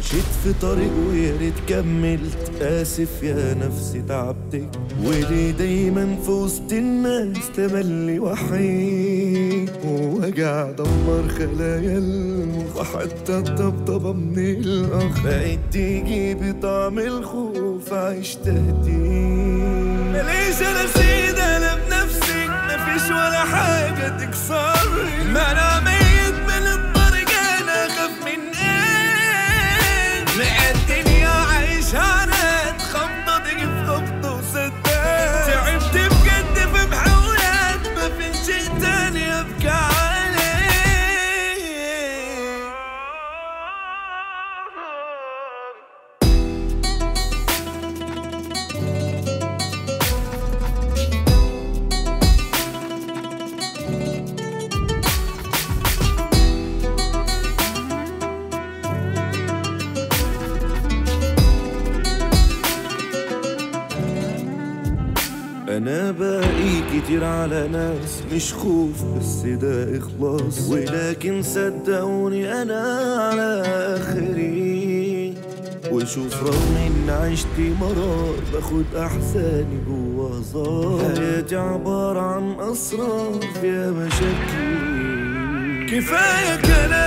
مشيت في طريق ويا ريت كملت آسف يا نفسي تعبتك. وليه دايما في وسط الناس تملي وحيد؟ ووجع دمر خلايا المخ حتى الطبطبة من الأخ بقيت تيجي بطعم الخوف عشت تهديد ليش أنا سيد أنا بنفسي مفيش ولا حاجة تكسرني أنا باقي كتير على ناس مش خوف بس ده إخلاص. ولكن صدقوني أنا على آخري. وشوف رغم ان عشت مرار باخد أحزاني جوا هزار حياتي عبارة عن أسرار فيها مشاكل. كفاية كلام